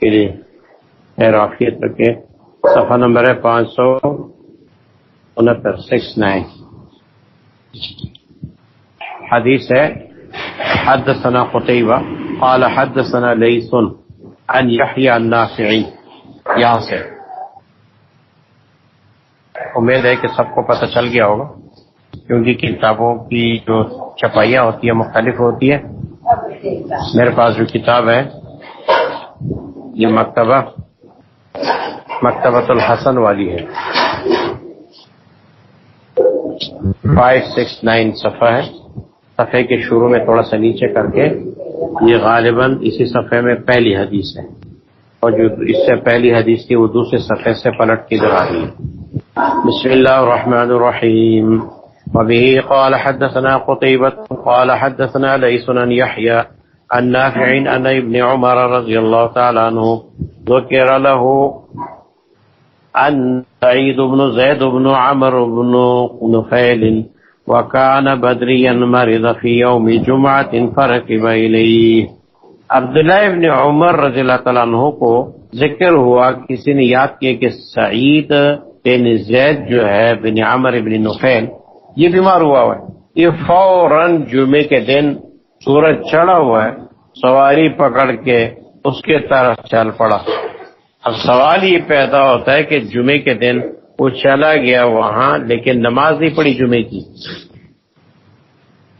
کے لیے رافیت رکھے صفحہ نمبر ہے پانچ سو انہتر، سکس نائن۔ حدیث ہے، حدثنا قطیبہ، قال حدثنا لیسن عن یحیی النافعی۔ یہاں سے۔ امید ہے کہ سب کو پتہ چل گیا ہوگا، کیونکہ کتابوں کی جو چھپائیاں ہوتی ہیں، مختلف ہوتی ہیں۔ میرے پاس جو کتاب ہے یہ مکتبہ مکتبۃ الحسن والی ہے۔ فائیو سکس نائن صفحہ ہے۔ صفحے کے شروع میں تھوڑا سا نیچے کر کے یہ غالباً اسی صفحے میں پہلی حدیث ہے۔ اور جو اس سے پہلی حدیث تھی وہ دوسرے صفحے سے پلٹ کی جگہ ہے بسم الله الرحمن الرحيم وبه قال حدثنا قطيبة قال حدثنا ليس عن يحيى النافع أن ابن عمر رضي الله تعالى عنه ذكر له أن سعيد بن زيد بن عمر بن نفيل وكان بدريا مرض في يوم جمعة فركب إليه عبداللہ ابن عمر رضی اللہ تعالیٰ عنہ کو ذکر ہوا کسی نے یاد کیا کہ سعید بن زید جو ہے بن عمر بن نفیل، یہ بیمار ہوا ہوا ہے۔ یہ فوراً جمعے کے دن سورج چڑھا ہوا ہے، سواری پکڑ کے اس کے طرف چل پڑا۔ اب سوال یہ پیدا ہوتا ہے کہ جمعے کے دن وہ چلا گیا وہاں، لیکن نماز نہیں پڑی جمعے کی۔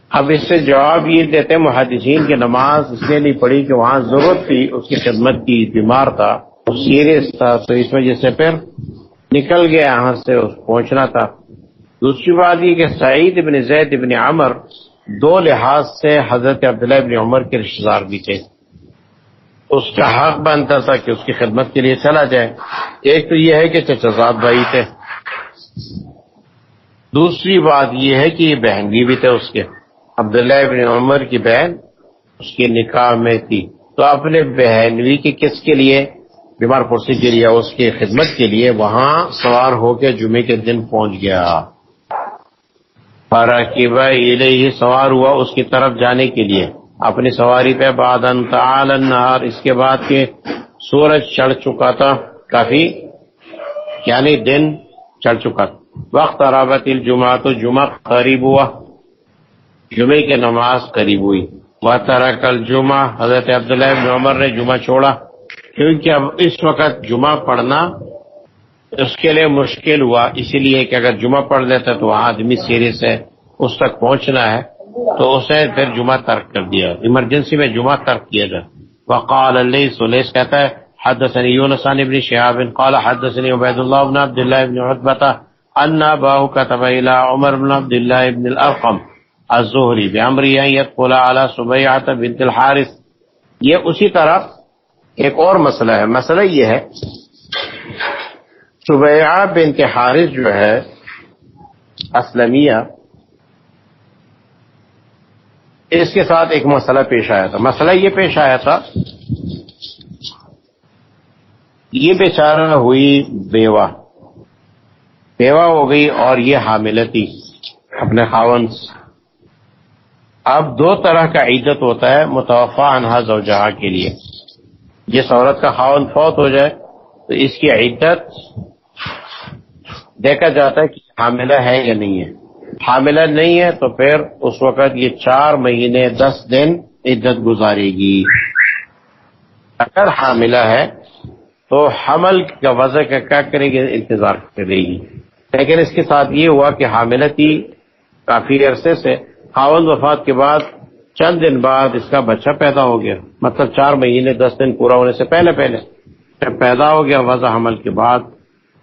اب اس سے جواب یہ دیتے محدثین کی نماز اس لیے نہیں پڑی کہ وہاں ضرورت تھی، اس کی خدمت کی بیمار تھا، وہ سیریس تھا، تو اس وجہ سے پھر نکل گیا، یہاں سے پہنچنا تھا۔ دوسری بات یہ کہ سعید ابن زید ابن عمر دو لحاظ سے حضرت عبداللہ ابن عمر کے رشتے دار بھی تھے۔ اس کا حق بنتا تھا کہ اس کی خدمت کے لیے چلا جائے۔ ایک تو یہ ہے کہ چچزاد بھائی تھے۔ دوسری بات یہ ہے کہ یہ بہنگی بھی تھے اس کے۔ عبداللہ ابن عمر کی بہن اس کے نکاح میں تھی۔ تو اپنے بہنوی کے کس کے لیے؟ بیمار پرسی کے لیے، اس کی خدمت کے لیے وہاں سوار ہو کے جمعے کے دن پہنچ گیا۔ ہی سوار ہوا اس کی طرف جانے کے لیے۔ اپنی سواری پہ بعد النہار، اس کے بعد کے سورج چڑھ چکا تھا، کافی یعنی دن چڑھ چکا تھا۔ وقت رابط الجمعہ تو جمعہ قریب ہوا۔ جمعے کی نماز قریب ہوئی۔ وہ طرح کل حضرت عبداللہ بن عمر نے جمعہ چھوڑا۔ کیونکہ اب اس وقت جمعہ پڑھنا اس کے لیے مشکل ہوا، اسی لیے کہ اگر جمعہ پڑھ لیتا تو آدمی سیری سے اس تک پہنچنا ہے، تو اسے پھر جمعہ ترک کر دیا۔ ایمرجنسی میں جمعہ ترک کیا گیا وقال علیہ سلیس کہتا ہے حدثني يونس عن ابن شهاب قال حدثني عبيد الله بن عبد الله بن عتبة أن أباه كتب إلى عمر بن عبد الله بن الأرقم الزهري بأمره أن يدخل على سبيعة بنت الحارث۔ یہ اسی طرح ایک اور مسئلہ ہے۔ مسئلہ یہ ہے صبح بنت حارث جو ہے، اسلمیہ، اس کے ساتھ ایک مسئلہ پیش آیا تھا۔ مسئلہ یہ پیش آیا تھا، یہ بیچارہ ہوئی بیوہ۔ بیوہ ہو گئی اور یہ حامل تھی اپنے خاون۔ اب دو طرح کا عیدت ہوتا ہے متوفع انہا زوجہا کے لیے۔ جس عورت کا خاون فوت ہو جائے، تو اس کی عدت دیکھا جاتا ہے کہ حاملہ ہے یا نہیں ہے۔ حاملہ نہیں ہے تو پھر اس وقت یہ چار مہینے، دس دن عدت گزارے گی۔ اگر حاملہ ہے تو حمل کا وضع کا کیا کرے گی؟ انتظار کرے گی۔ لیکن اس کے ساتھ یہ ہوا کہ حاملہ تھی، کافی عرصے سے۔ خاون وفات کے بعد چند دن بعد اس کا بچہ پیدا ہو گیا۔ مطلب چار مہینے، دس دن پورا ہونے سے پہلے پہلے۔ پیدا ہو گیا وضع حمل کے بعد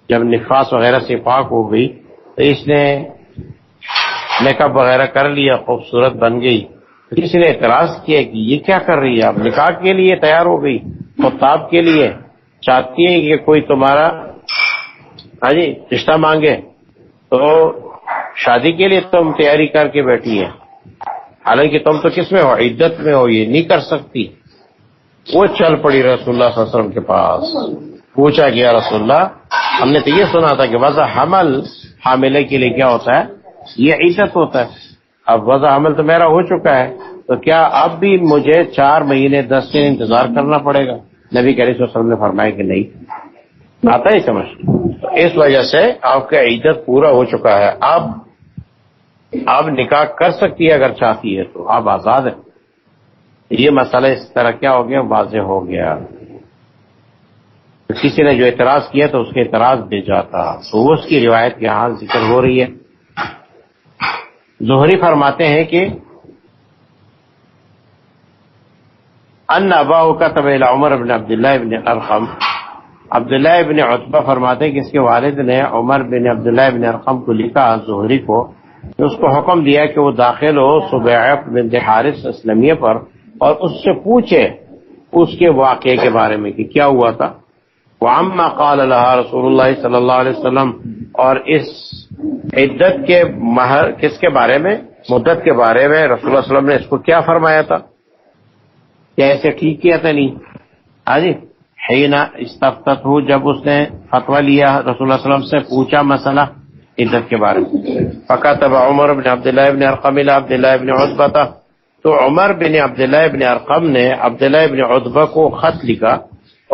جب نفاس وغیرہ سے پاک ہو گئی تو اس نے میک اپ وغیرہ کر لیا، خوبصورت بن گئی۔ کسی نے اعتراض کیا کہ یہ کیا کر رہی ہے؟ اب نکاح کے لیے تیار ہو گئی، خطاب کے لیے۔ چاہتی ہے کہ کوئی تمہارا ہاں جی رشتہ مانگے۔ تو شادی کے لیے تم تیاری کر کے بیٹھی ہے حالانکہ تم تو کس میں ہو؟ عدت میں ہو، یہ نہیں کر سکتی۔ وہ چل پڑی رسول اللہ صلی اللہ علیہ وسلم کے پاس۔ پوچھا گیا رسول اللہ، ہم نے تو یہ سنا تھا کہ وضع حمل، حاملے کے لیے کیا ہوتا ہے؟ یہ عزت ہوتا ہے۔ اب وضع حمل تو میرا ہو چکا ہے۔ تو کیا اب بھی مجھے چار مہینے، دس دن انتظار کرنا پڑے گا؟ نبی علیہ وسلم نے فرمایا کہ نہیں۔ آتا ہی سمجھ؟ تو اس وجہ سے آپ کا عزت پورا ہو چکا ہے۔ آپ آپ نکاح کر سکتی ہے اگر چاہتی ہے تو۔ آپ آزاد ہیں۔ یہ مسئلہ اس طرح کیا ہو گیا؟ واضح ہو گیا۔ کسی نے جو اعتراض کیا تو اس کے اعتراض دے جاتا۔ تو اس کی روایت کے حال ذکر ہو رہی ہے۔ زہری فرماتے ہیں کہ ان ابا کا طبیل عمر ابن عبداللہ ابن ارقم۔ عبداللہ ابن عطبہ فرماتے ہیں کہ اس کے والد نے عمر بن عبداللہ ابن ارقم کو لکھا زہری کو اس کو حکم دیا کہ وہ داخل ہو صبح بن حارث اسلمیہ پر اور اس سے پوچھے اس کے واقعے کے بارے میں کہ کیا ہوا تھا۔ وہ قال اللہ رسول اللہ صلی اللہ علیہ وسلم، اور اس عدت کے مہر کس کے بارے میں؟ مدت کے بارے میں رسول اللہ علیہ وسلم نے اس کو کیا فرمایا تھا؟ کیا ایسے ٹھیک کیا تھا نہیں؟ ہاں جی استفتت ہو جب اس نے فتوا لیا، رسول اللہ علیہ وسلم سے پوچھا مسئلہ عدت کے بارے میں۔ پکا تب عمر بن عبداللہ ابن ارقم عبداللہ ابن عطبہ تھا تو عمر بن عبداللہ ابن ارقم نے عبداللہ ابن عطبہ کو خط لکھا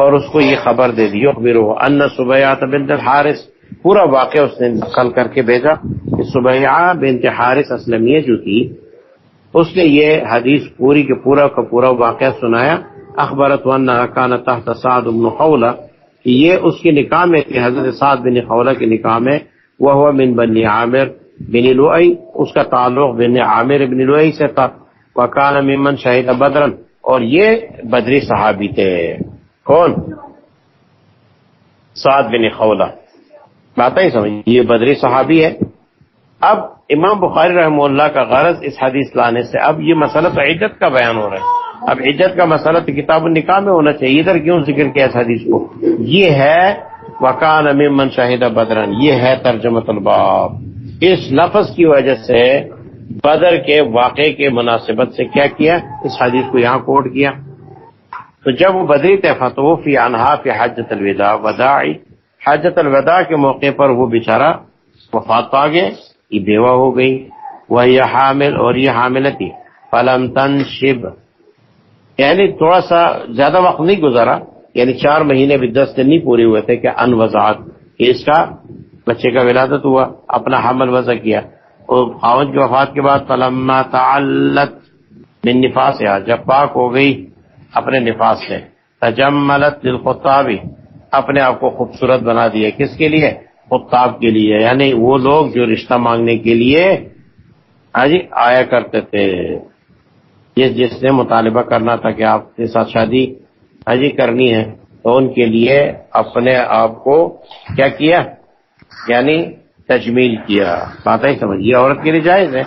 اور اس کو یہ خبر دے دی. ان صبح بنت الحارث. پورا واقعہ اس نے نقل کر کے بھیجا کہ صبح بنت حارث اسلمیہ جو تھی، اس نے یہ حدیث پوری کے پورا کا پورا واقعہ سنایا. اخبرت کان تحت سعد بن خولہ، کہ یہ اس کے نکاح میں تھی، حضرت سعد بن خولہ کے نکاح میں. وہ ہوا من بن عامر بن لوئی اس کا تعلق بن عامر بن لوئی سے تھا. وکان ممن شہید بدرن، اور یہ بدری صحابی تھے. کون؟ سعد بن خولہ۔ بات ہی سمجھ۔ یہ بدری صحابی ہے۔ اب امام بخاری رحم اللہ کا غرض اس حدیث لانے سے، اب یہ مسئلہ تو عزت کا بیان ہو رہا ہے۔ اب عزت کا مسئلہ تو کتاب النکاح میں ہونا چاہیے۔ ادھر کیوں ذکر کیا اس حدیث کو؟ یہ ہے وکان امن شاہدہ بدرن یہ ہے ترجمت الباب۔ اس لفظ کی وجہ سے بدر کے واقعے کے مناسبت سے کیا کیا؟ اس حدیث کو یہاں کوٹ کیا۔ تو جب وہ بدری تفتو فی انہا فی حجت الوداع وداعی حجت الوداع کے موقع پر وہ بیچارہ وفات پا گئے، یہ بیوہ ہو گئی وہ یہ حامل اور یہ حامل تھی فلم تن شب یعنی تھوڑا سا زیادہ وقت نہیں گزارا یعنی چار مہینے بھی دس دن نہیں پورے ہوئے تھے کہ ان وضاحت اس کا بچے کا ولادت ہوا، اپنا حمل وضع کیا۔ اور خاون کی وفات کے بعد فلما تعلت۔ من نفاس جب پاک ہو گئی۔ اپنے نفاس سے۔ تجملت للخطابی اپنے آپ کو خوبصورت بنا دیا۔ کس کے لیے؟ خطاب کے لیے۔ یعنی وہ لوگ جو رشتہ مانگنے کے لیے ہاں جی آیا کرتے تھے۔ جس جس نے مطالبہ کرنا تھا کہ آپ کے ساتھ شادی ہاں جی کرنی ہے، تو ان کے لیے اپنے آپ کو کیا کیا؟ یعنی تجمیل کیا۔ بات ہی سمجھیے عورت کے لیے جائز ہے۔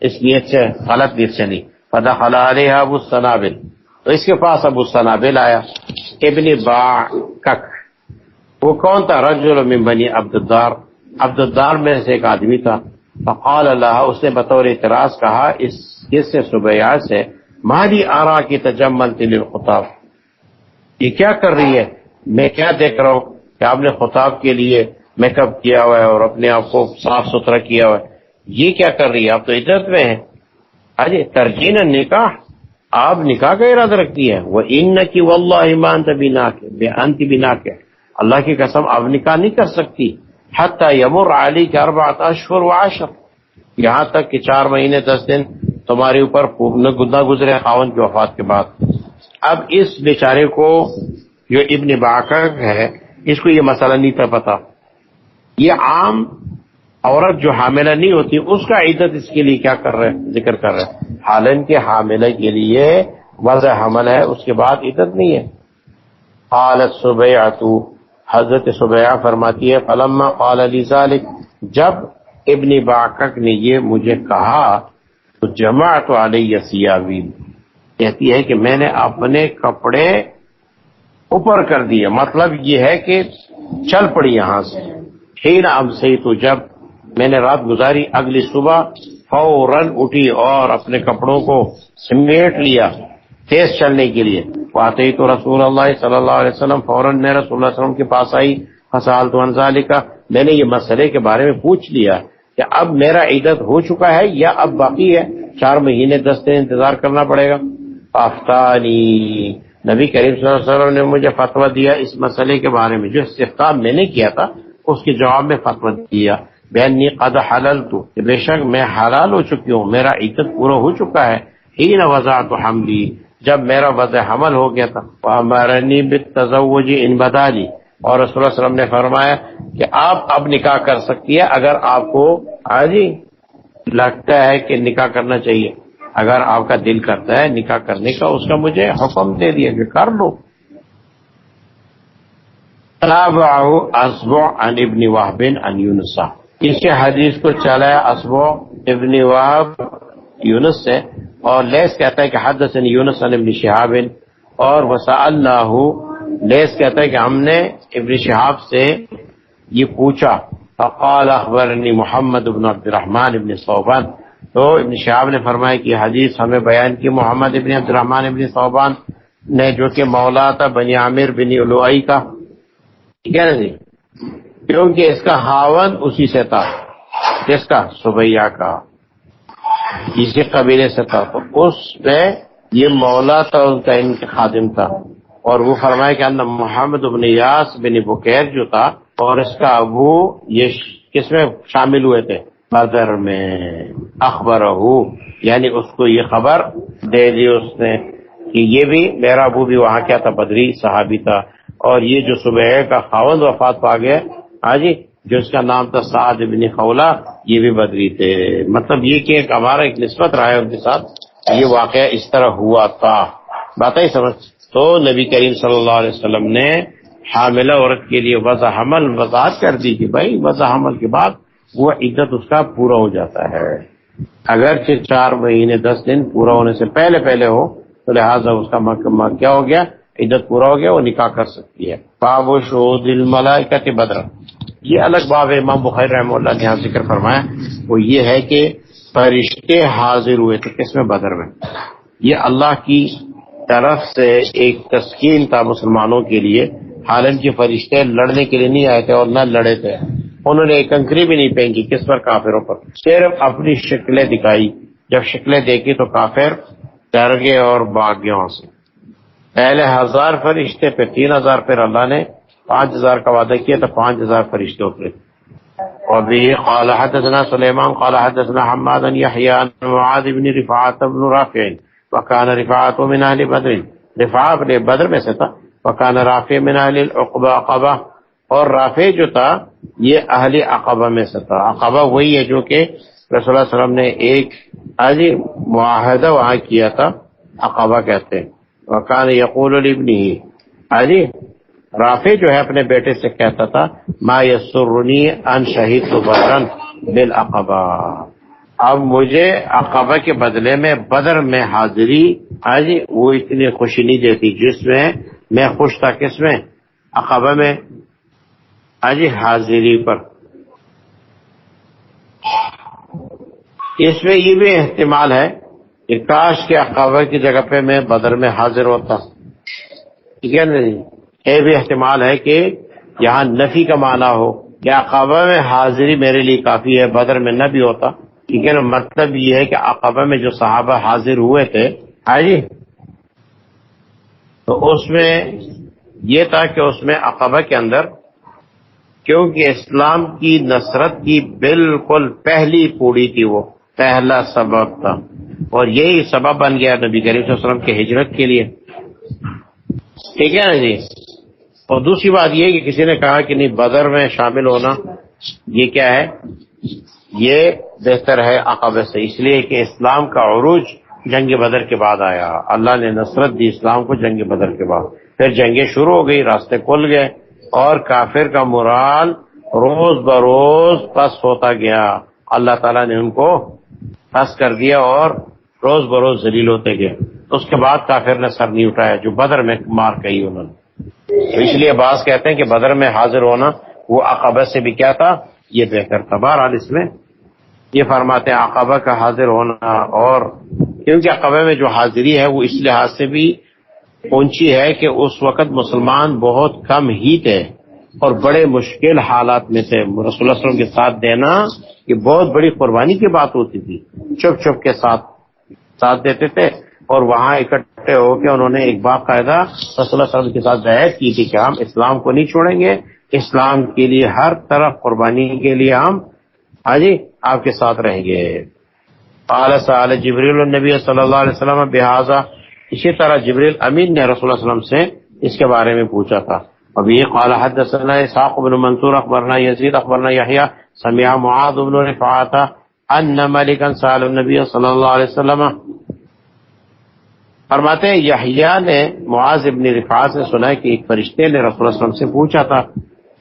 اس نیت سے، غلط نیت سے نہیں۔ پتا خلا ابو سنابل تو اس کے پاس ابو سنابل آیا، ابن با کک وہ کون تھا؟ رجل من بنی عبدالدار۔ عبدالدار میں سے ایک آدمی تھا۔ فقال اللہ اس نے بطور اعتراض کہا، اس کس سے صبح سے مالی آرا کی تجمل تل خطاب یہ کیا کر رہی ہے؟ میں کیا دیکھ رہا ہوں؟ کہ آپ نے خطاب کے لیے میک اپ کیا ہوا ہے اور اپنے آپ کو صاف ستھرا کیا ہوا ہے۔ یہ کیا کر رہی ہے؟ آپ تو عزت میں ہیں۔ اجے ترجین نکاح۔ آپ نکاح کا ارادہ رکھتی ہے وہ ان کی واللہ ایمان تبھی نہ بے انت بھی نہ اللہ کی قسم اب نکاح نہیں کر سکتی۔ حتی یمر علی کے اربعت اشہر و عشر یہاں تک کہ چار مہینے، دس دن تمہارے اوپر گدا گزرے خاون کی وفات کے بعد۔ اب اس بیچارے کو جو ابن باقر ہے، اس کو یہ مسئلہ نہیں تھا پتا۔ یہ عام عورت جو حاملہ نہیں ہوتی، اس کا عدت اس کے لیے کیا کر رہے، ذکر کر رہے۔ حالن کے حاملہ کے لیے وضع حمل ہے، اس کے بعد عدت نہیں ہے۔ حالت صبح حضرت صبح فرماتی ہے، فلما قال علی ذالک، جب ابن باقق نے یہ مجھے کہا، تو جمع تو علیہ سیاوین کہتی ہے کہ میں نے اپنے کپڑے اوپر کر دیے۔ مطلب یہ ہے کہ چل پڑی یہاں سے۔ ہی اب سے تو جب میں نے رات گزاری، اگلی صبح فوراً اٹھی اور اپنے کپڑوں کو سمیٹ لیا تیز چلنے کے لیے۔ پاتے تو رسول اللہ صلی اللہ علیہ وسلم فوراً میں رسول اللہ علیہ وسلم کے پاس آئی۔ حسال تو انزالی کا میں نے یہ مسئلے کے بارے میں پوچھ لیا کہ اب میرا عیدت ہو چکا ہے یا اب باقی ہے؟ چار مہینے دس دن انتظار کرنا پڑے گا۔ آفتانی نبی کریم صلی اللہ علیہ وسلم نے مجھے فتویٰ دیا اس مسئلے کے بارے میں۔ جو استفتا میں نے کیا تھا، اس کے جواب میں فتویٰ دیا۔ بینی قد حلل تو بے شک میں حلال ہو چکی ہوں، میرا عزت پورا ہو چکا ہے. ہی نہ وضاح تو حملی. جب میرا وضع حمل ہو گیا تھا ہمارنی تزوجی ان بدالی اور رسول اللہ علیہ وسلم نے فرمایا کہ آپ اب نکاح کر سکتی ہے اگر آپ کو ہاں جی لگتا ہے کہ نکاح کرنا چاہیے۔ اگر آپ کا دل کرتا ہے نکاح کرنے کا، اس کا مجھے حکم دے دیا کہ کر لو۔ اسبو ان ابن وحبن ان یونسا اس کے حدیث کو چلایا اسبو ابن وحب یونس سے اور لیس کہتا ہے کہ حد یونس ابن شہاب اور وسا اللہ لیس کہتا ہے کہ ہم نے ابن شہاب سے یہ پوچھا، فقال اخبرنی محمد ابن عبد الرحمن ابن صوبان۔ تو ابن شہاب نے فرمایا کہ حدیث ہمیں بیان کی، محمد ابن عبد الرحمن ابن صوبان نے جو کہ مولا تھا بنی عامر بن الوئی کا ٹھیک ہے نا جی؟ کیونکہ اس کا ہاون اسی سے تھا کس کا سبیا کا، اسی قبیلے سے تھا۔ تو اس میں یہ مولا تھا، ان کا ان کے خادم تھا۔ اور وہ فرمایا کہ اللہ محمد ابن یاس بن بکیر جو تھا، اور اس کا ابو یہ کس میں شامل ہوئے تھے؟ بدر میں۔ اخبر یعنی اس کو یہ خبر دے دی اس نے کہ یہ بھی میرا ابو بھی وہاں کیا تھا، بدری صحابی تھا۔ اور یہ جو صبح کا خاون وفات پا گیا ہاں جی جو اس کا نام تھا سعد ابن خولا، یہ بھی بدری تھے۔ مطلب یہ کہ ایک ہمارا ایک نسبت رہا ہے ان کے ساتھ، یہ واقعہ اس طرح ہوا تھا۔ بات ہی سمجھ۔ تو نبی کریم صلی اللہ علیہ وسلم نے حاملہ عورت کے لیے وضع حمل وضاحت کر دی کہ بھائی، وضع حمل کے بعد وہ عزت اس کا پورا ہو جاتا ہے۔ اگرچہ چار مہینے، دس دن پورا ہونے سے پہلے پہلے ہو، تو لہٰذا اس کا کیا ہو گیا؟ عزت پورا ہو گیا، وہ نکاح کر سکتی ہے۔ باب و شو دل ملائکت بدر یہ الگ باب امام بخیر رحمہ اللہ نے یہاں ذکر فرمایا، وہ یہ ہے کہ فرشتے حاضر ہوئے تھے، کس میں؟ بدر میں۔ یہ اللہ کی طرف سے ایک تسکین تھا مسلمانوں کے لیے۔ حالانکہ فرشتے لڑنے کے لیے نہیں آئے تھے اور نہ لڑے تھے۔ انہوں نے ایک کنکری بھی نہیں پھینکی کس پر؟ کافروں پر۔ صرف اپنی شکلیں دکھائی۔ جب شکلیں دیکھی تو کافر ڈر گئے اور باغ گئے وہاں سے۔ پہلے ہزار فرشتے پہ تین ہزار، پھر اللہ نے پانچ ہزار کا وعدہ کیا تو پانچ ہزار فرشتے اترے اور بھی قال حدثنا سلیمان، قال حدثنا حماد بن يحيى معاذ بن رفاعه بن رافع وكان رفاعه من اهل بدر۔ رفاعه بن بدر میں سے تھا وكان رافع من اهل العقبہ عقبہ۔ اور رافع جو تھا، یہ اہل عقبہ میں سے تھا۔ عقبہ وہی ہے جو کہ رسول اللہ علیہ وسلم نے ایک حاجی معاہدہ وہاں کیا تھا، عقبہ کہتے ہیں۔ وکان یقول الابنی حاجی رافع جو ہے اپنے بیٹے سے کہتا تھا، ما یسرنی ان شہید تو بدرن بالعقبہ. اب مجھے عقبہ کے بدلے میں بدر میں حاضری آج وہ اتنی خوشی نہیں دیتی جس میں میں خوش تھا کس میں؟ عقبہ میں۔ آج حاضری پر۔ اس میں یہ بھی احتمال ہے کہ کاش کے عقبہ کی جگہ پہ میں بدر میں حاضر ہوتا۔ ٹھیک ہے نا جی؟ یہ بھی احتمال ہے کہ یہاں نفی کا معنی ہو۔ کہ عقبہ میں حاضری میرے لیے کافی ہے، بدر میں نہ بھی ہوتا؟ ٹھیک ہے نا مطلب یہ ہے کہ عقبہ میں جو صحابہ حاضر ہوئے تھے ہاں جی؟ تو اس میں یہ تھا کہ اس میں عقبہ کے اندر، کیونکہ اسلام کی نصرت کی بالکل پہلی پوڑی تھی وہ، پہلا سبب تھا۔ اور یہی سبب بن گیا نبی کریم صلی اللہ علیہ وسلم کے ہجرت کے لیے۔ ٹھیک ہے نا جی؟ اور دوسری بات یہ کہ کسی نے کہا کہ نہیں، بدر میں شامل ہونا، یہ کیا ہے؟ یہ بہتر ہے عقب سے، اس لیے کہ اسلام کا عروج جنگ بدر کے بعد آیا۔ اللہ نے نصرت دی اسلام کو جنگ بدر کے بعد۔ پھر جنگیں شروع ہو گئی، راستے کھل گئے اور کافر کا مرال روز بروز پس ہوتا گیا۔ اللہ تعالیٰ نے ان کو پس کر دیا اور روز بروز ذلیل ہوتے گئے۔ اس کے بعد کافر نے سر نہیں اٹھایا جو بدر میں مار کہی انہوں نے۔ تو اس لیے بعض کہتے ہیں کہ بدر میں حاضر ہونا وہ عقبہ سے بھی کیا تھا؟ یہ بہتر تھا۔ بہرحال اس میں یہ فرماتے ہیں عقبہ کا حاضر ہونا اور کیونکہ عقبہ میں جو حاضری ہے وہ اس لحاظ سے بھی پہنچی ہے کہ اس وقت مسلمان بہت کم ہی تھے اور بڑے مشکل حالات میں تھے۔ رسول اللہ علیہ وسلم کے ساتھ دینا یہ بہت بڑی قربانی کی بات ہوتی تھی۔ چپ چپ کے ساتھ ساتھ دیتے تھے۔ اور وہاں اکٹھے ہو کے انہوں نے ایک باقاعدہ صلی اللہ علیہ وسلم کے ساتھ بیعت کی تھی کہ ہم اسلام کو نہیں چھوڑیں گے، اسلام کے لیے ہر طرف قربانی کے لیے ہم ہاں جی آپ کے ساتھ رہیں گے۔ قال سال جبریل النبی صلی اللہ علیہ وسلم بحاظہ اسی طرح جبریل امین نے رسول اللہ علیہ وسلم سے اس کے بارے میں پوچھا تھا۔ ابھی قال حدثنا اسحاق بن منصور، اخبرنا یزید، اخبرنا یحییٰ سمع معاذ بن رفعات ان ملکا سال النبی صلی اللہ علیہ وسلم فرماتے ہیں، یحییٰ نے معاذ ابن رفعات سے سنا کہ ایک فرشتے نے رسول اللہ علیہ وسلم سے پوچھا تھا۔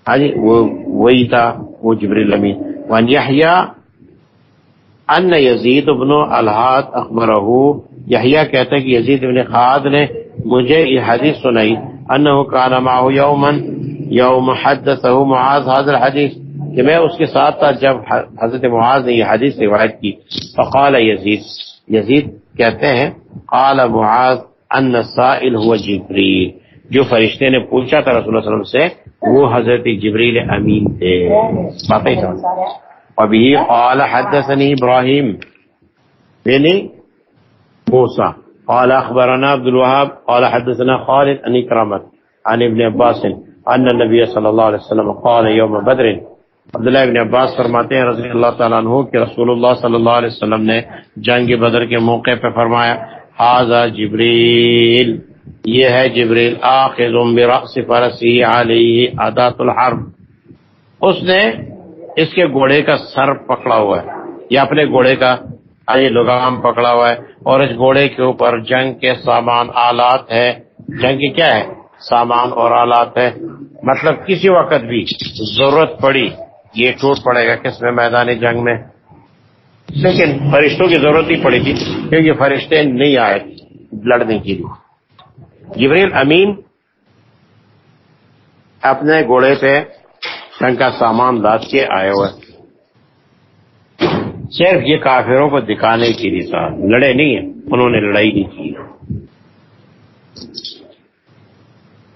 ہاں جی وہ وہی تھا، وہ جبریل امین۔ وان جی، یحییٰ، ان یزید ابن الحاد اخبرہ یحییٰ کہتا ہے کہ یزید ابن خاد نے مجھے یہ حدیث سنائی۔ انہو کان معاہو یومن یوم حدثہو معاذ، حاضر حدیث۔ کہ میں اس کے ساتھ تھا جب حضرت معاذ نے یہ حدیث روایت کی۔ فقال یزید۔ یزید کہتے ہیں، قال معاذ ان السائل هو جبریل۔ جو فرشتے نے پوچھا تھا رسول اللہ علیہ وسلم سے، وہ حضرت جبریل امین تھے۔ باتیں سمجھ ابھی قال حدثني ابراہیم یعنی موسى قال اخبرنا عبد الوهاب قال حدثنا خالد ان اكرمت عن ابن عباس، ان النبي صلى الله عليه وسلم قال يوم بدر۔ عبداللہ ابن عباس فرماتے ہیں رضی اللہ تعالیٰ عنہ کہ رسول اللہ صلی اللہ علیہ وسلم نے جنگ بدر کے موقع پہ فرمایا حاضا جبریل، یہ ہے جبریل، آخذ برأس فرسی علیہ عدات الحرب. اس نے اس کے گھوڑے کا سر پکڑا ہوا ہے، یا اپنے گھوڑے کا یہ لگام پکڑا ہوا ہے، اور اس گھوڑے کے اوپر جنگ کے سامان آلات ہے۔ جنگ کی کیا ہے؟ سامان اور آلات ہے۔ مطلب کسی وقت بھی ضرورت پڑی یہ ٹوٹ پڑے گا کس میں میدان جنگ میں؟ لیکن فرشتوں کی ضرورت ہی پڑی تھی، کیونکہ فرشتے نہیں آئے لڑنے کے لیے جبریل امین اپنے گھوڑے پہ جنگ کا سامان لاد کے آئے ہوئے۔ صرف یہ کافروں کو دکھانے کے لیے تھا، لڑے نہیں ہیں، انہوں نے لڑائی نہیں کی۔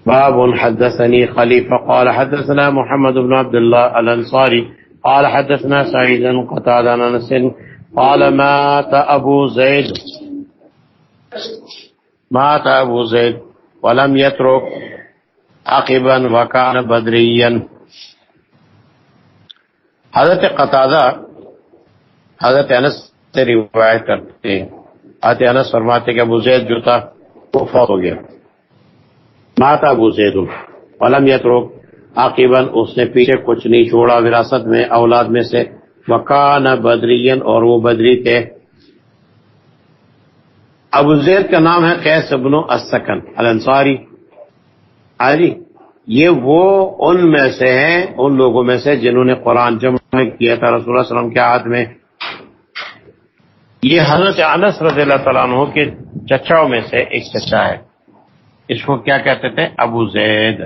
باب حدثني خليفة قال حدثنا محمد بن عبد الله الأنصاري. قال حدثنا سعيد قتال أنس. قال مات أبو زيد. مات أبو زيد ولم يترك عقبا وكان بدريا. حضرت قتادہ حضرت أنس سے روایت کرتے ہیں حضرت أنس فرماتے کہ ابو زید جو تھا وہ فوت ہو گیا۔ ماتا ابو زید. علم یتروک عاقباً اس نے پیچھے کچھ نہیں چھوڑا وراثت میں، اولاد میں سے. وکان بدرین اور وہ بدری تھے ابو زید کا نام ہے قیس ابن السکن الانصاری. آری جی، یہ وہ ان میں سے ہیں، ان لوگوں میں سے جنہوں نے قرآن جمع کیا تھا رسول اللہ علیہ وسلم کے ہاتھ میں. یہ حضرت انس رضی اللہ تعالیٰ عنہ کے چچاؤں میں سے ایک چچا ہے۔ اس کو کیا کہتے تھے؟ ابو زید۔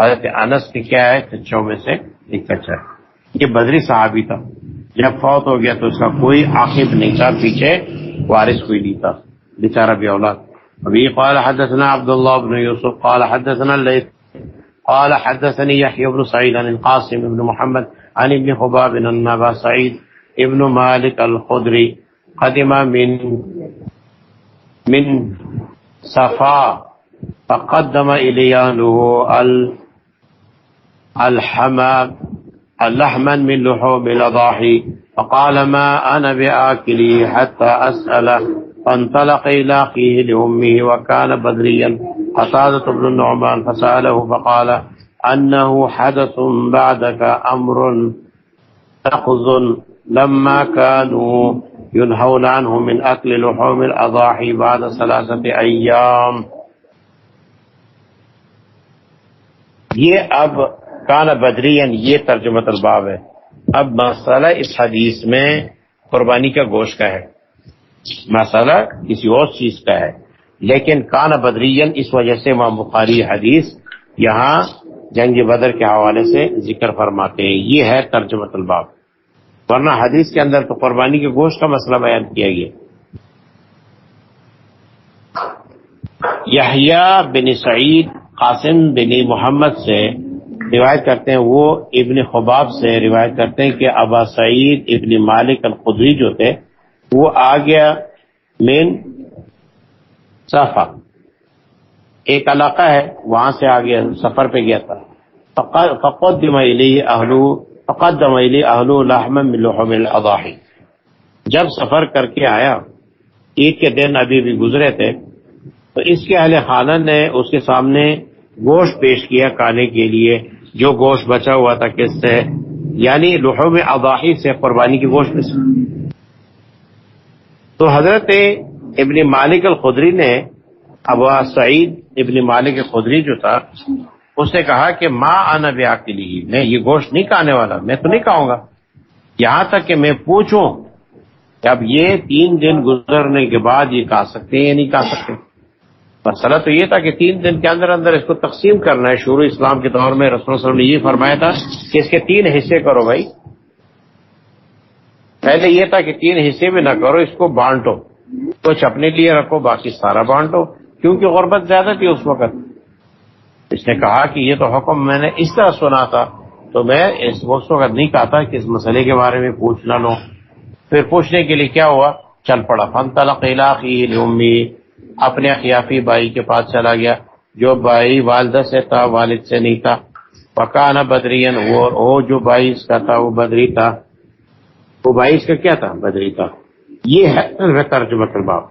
حضرت انس کے کیا ہے؟ چچاؤں میں سے ایک چچا یہ بدری صحابی تھا۔ جب فوت ہو گیا تو اس کا کوئی عاقب نہیں تھا، پیچھے وارث کوئی نہیں تھا۔ بیچارہ بھی اولاد۔ ابھی قال حدثنا عبد الله بن يوسف قال حدثنا الليث قال حدثني يحيى بن سعيد عن القاسم بن محمد، عن ابن خباب بن ابا سعيد ابن مالك الخدري قدم من من صفا۔ فقدم إليانه الحمام اللحما من لحوم الأضاحي. فقال ما أنا بآكلي حتى أسأل. فانطلق إلى أخيه لأمه وكان بدريا. قصادة بن النعمان فسأله فقال أنه حدث بعدك أمر تخذ لما كانوا ينهون عنه من أكل لحوم الأضاحي بعد ثلاثة أيام. یہ اب کان بدرین، یہ ترجمت الباب ہے۔ اب مسئلہ اس حدیث میں قربانی کا گوشت کا ہے۔ مسئلہ کسی اور چیز کا ہے۔ لیکن کان بدرین، اس وجہ سے امام بخاری حدیث یہاں جنگ بدر کے حوالے سے ذکر فرماتے ہیں۔ یہ ہے ترجمت الباب ورنہ حدیث کے اندر تو قربانی کے گوشت کا مسئلہ بیان کیا گیا۔ یحییٰ بن سعید قاسم بن محمد سے روایت کرتے ہیں، وہ ابن خباب سے روایت کرتے ہیں کہ ابا سعید ابن مالک القدری جو تھے، وہ آ گیا مین صفا۔ ایک علاقہ ہے، وہاں سے آگے سفر پہ گیا تھا۔ فقدم الیہ اہلو فقدم الیہ اہلو لحم لحم الاضاحی۔ جب سفر کر کے آیا، عید کے دن ابھی بھی گزرے تھے تو اس کے اہل خانہ نے اس کے سامنے گوشت پیش کیا کھانے کے لیے، جو گوشت بچا ہوا تھا کس سے؟ یعنی لحوم اضاحی سے قربانی کی گوشت میں سے۔ تو حضرت ابن مالک الخدری نے ابا سعید ابن مالک خدری جو تھا، اس نے کہا کہ ماں آنا بیا کے لیے، میں یہ گوشت نہیں کھانے والا، میں تو نہیں کہوں گا۔ یہاں تک کہ میں پوچھوں کہ اب یہ تین دن گزرنے کے بعد یہ کھا سکتے ہیں یا نہیں کھا سکتے؟ مسئلہ تو یہ تھا کہ تین دن کے اندر اندر اس کو تقسیم کرنا ہے شروع اسلام کے دور میں، رسول وسلم نے یہ فرمایا تھا کہ اس کے تین حصے کرو بھائی۔ پہلے یہ تھا کہ تین حصے بھی نہ کرو، اس کو بانٹو۔ کچھ اپنے لیے رکھو، باقی سارا بانٹو۔ کیونکہ غربت زیادہ تھی اس وقت۔ اس نے کہا کہ یہ تو حکم میں نے اس طرح سنا تھا، تو میں اس وقت نہیں کہا تھا کہ اس مسئلے کے بارے میں پوچھ نہ پھر پوچھنے کے لیے کیا ہوا؟ چل پڑا۔ فن تلق علاقی اپنے اخیافی بھائی کے پاس چلا گیا، جو بھائی والدہ سے تھا، والد سے نہیں تھا۔ پکانا بدرین، وہ جو بھائی اس کا تھا، وہ بدری تھا۔ وہ بھائی اس کا کیا تھا؟ بدری تھا۔ یہ ہے ترجمہ الباب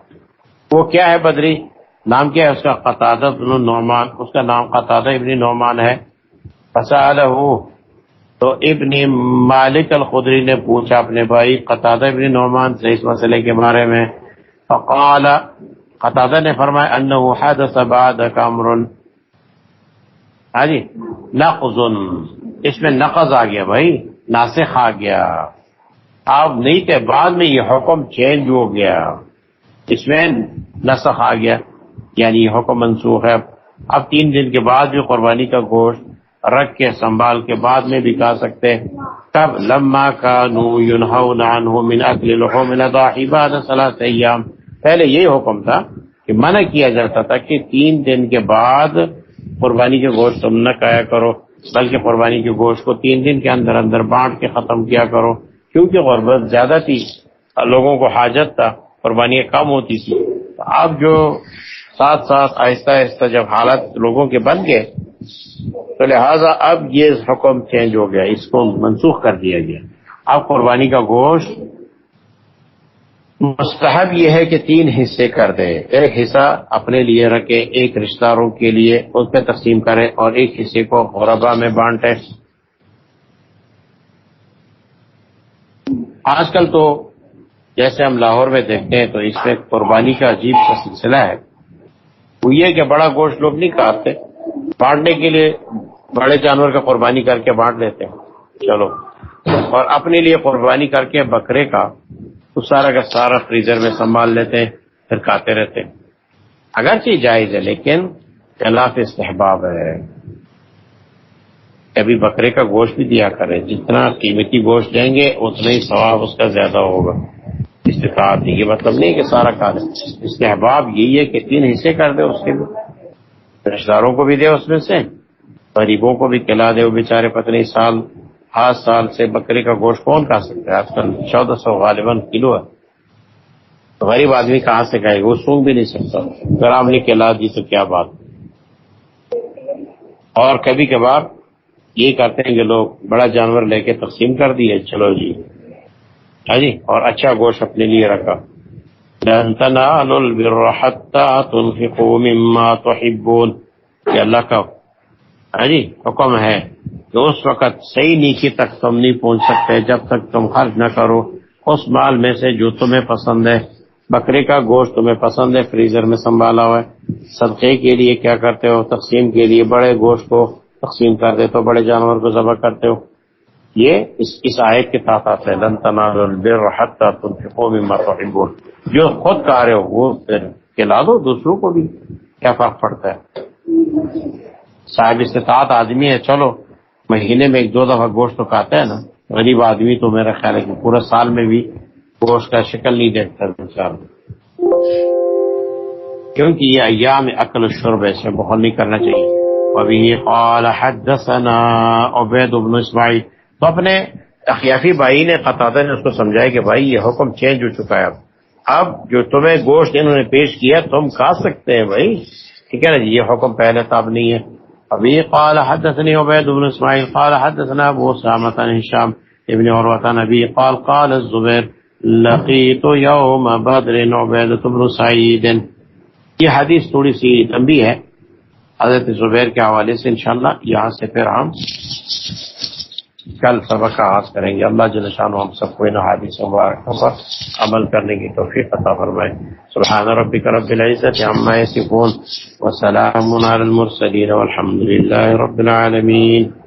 وہ کیا ہے بدری؟ نام کیا ہے؟ اس کا قطع بن نعمان۔ اس کا نام قطع ابن نعمان ہے۔ تو ابن مالک الخدری نے پوچھا اپنے بھائی قطع ابن نعمان سے اس مسئلے کے بارے میں۔ فقال قطع نے فرمایا انه حدث بعد کامر ہاں جی؟ نقض. اس میں نقض آ گیا بھائی، ناسخ آ گیا. آپ نہیں تھے بعد میں یہ حکم چینج ہو گیا. اس میں نسخ آ گیا. یعنی یہ حکم منسوخ ہے. اب تین دن کے بعد بھی قربانی کا گوشت رکھ کے سنبھال کے بعد میں بھی کھا سکتے. تب لما کا نو من اکل لحوم الاضاحی بعد ایام. پہلے یہی حکم تھا کہ منع کیا جاتا تھا کہ تین دن کے بعد قربانی کے گوشت تم نہ کھایا کرو، بلکہ قربانی کے گوشت کو تین دن کے اندر اندر بانٹ کے ختم کیا کرو۔ کیونکہ غربت زیادہ تھی، لوگوں کو حاجت تھا، قربانیاں کم ہوتی تھی اب جو ساتھ ساتھ آہستہ آہستہ جب حالت لوگوں کے بن گئے، تو لہذا اب یہ حکم چینج ہو گیا، اس کو منسوخ کر دیا گیا۔ اب قربانی کا گوشت مستحب یہ ہے کہ تین حصے کر دے۔ ایک حصہ اپنے لیے رکھے، ایک رشتہ داروں کے لیے اس پہ تقسیم کرے اور ایک حصے کو غربا میں بانٹے۔ آج کل تو جیسے ہم لاہور میں دیکھتے ہیں تو اس میں قربانی کا عجیب سا سلسلہ ہے۔ وہ یہ کہ بڑا گوشت لوگ نہیں کاٹتے بانٹنے کے لیے بڑے جانور کا قربانی کر کے بانٹ لیتے ہیں۔ چلو۔ اور اپنے لیے قربانی کر کے بکرے کا تو سارا کا سارا فریزر میں سنبھال لیتے ہیں، پھر کھاتے رہتے اگرچہ جائز ہے، لیکن خلاف استحباب ہے۔ کبھی بکرے کا گوشت بھی دیا کرے جتنا قیمتی گوشت دیں گے، اتنا ہی ثواب اس کا زیادہ ہوگا۔ استطاعت یہ مطلب نہیں کہ سارا کھا استحباب یہی ہے کہ تین حصے کر دے اس کے رشتے داروں کو بھی دے اس میں سے، غریبوں کو بھی کھلا دے وہ بےچارے پتنی سال۔ آج سال سے بکرے کا گوشت کون کھا سکتا ہے؟ آج کل چودہ سو غالباً کلو ہے۔ تو غریب آدمی کہاں سے کھائے گا؟ وہ سونگ بھی نہیں سکتا۔ اگر آپ نے کھلا دی تو کیا بات؟ اور کبھی کبھار یہ کرتے ہیں کہ لوگ بڑا جانور لے کے تقسیم کر دیے۔ چلو جی۔ ہاں جی؟ اور اچھا گوشت اپنے لیے رکھا۔ کہ اللہ کا ہاں جی حکم ہے۔ کہ اس وقت صحیح نیچے تک تم نہیں پہنچ سکتے، جب تک تم خرچ نہ کرو۔ اس مال میں سے جو تمہیں پسند ہے، بکرے کا گوشت تمہیں پسند ہے، فریزر میں سنبھالا ہوا ہے۔ صدقے کے لیے کیا کرتے ہو؟ تقسیم کے لیے بڑے گوشت کو تقسیم کر دیتے ہو، بڑے جانور کو ذبح کرتے ہو۔ یہ اس اس آیت کے تحت آتا ہے، لن تنالوا البر حتى تنفقوا مما تحبون جو خود کہہ رہے ہو، وہ کھلا دو دوسروں کو بھی۔ کیا فرق پڑتا ہے؟ صاحب استطاعت آدمی ہے، چلو۔ مہینے میں ایک دو دفعہ گوشت تو کھاتا ہے نا، غریب آدمی تو میرا خیال ہے کہ پورے سال میں بھی گوشت کا شکل نہیں دیکھتا کیونکہ یہ ایام عقل شرب ایسے بہت نہیں کرنا چاہیے۔ ابھی قال حدثنا عبید بن اسماعیل تو اپنے اخیافی بھائی نے، قطادہ نے اس کو سمجھایا کہ بھائی یہ حکم چینج ہو چکا ہے۔ اب اب جو تمہیں گوشت انہوں نے پیش کیا، تم کھا سکتے ہیں بھائی۔ ٹھیک ہے نا جی یہ حکم پہلے تب نہیں ہے۔ ابھی قال حدثني عبيد بن اسماعيل قال حدثنا ابو سامة عن هشام ابن عروة عن ابي قال قال الزبير لقيت يوم بدر عبيدة بن سعيد یہ حدیث تھوڑی سی لمبی ہے، حضرت زبیر کے حوالے سے انشاءاللہ یہاں سے پھر ہم کل سبق کا آغاز کریں گے۔ اللہ جل شان ہم سب کو ان حدیث مبارکوں پر عمل کرنے کی توفیق عطا فرمائے۔ سبحان ربک رب العزت عما یصفون وسلام علی المرسلین والحمد للہ رب العالمین۔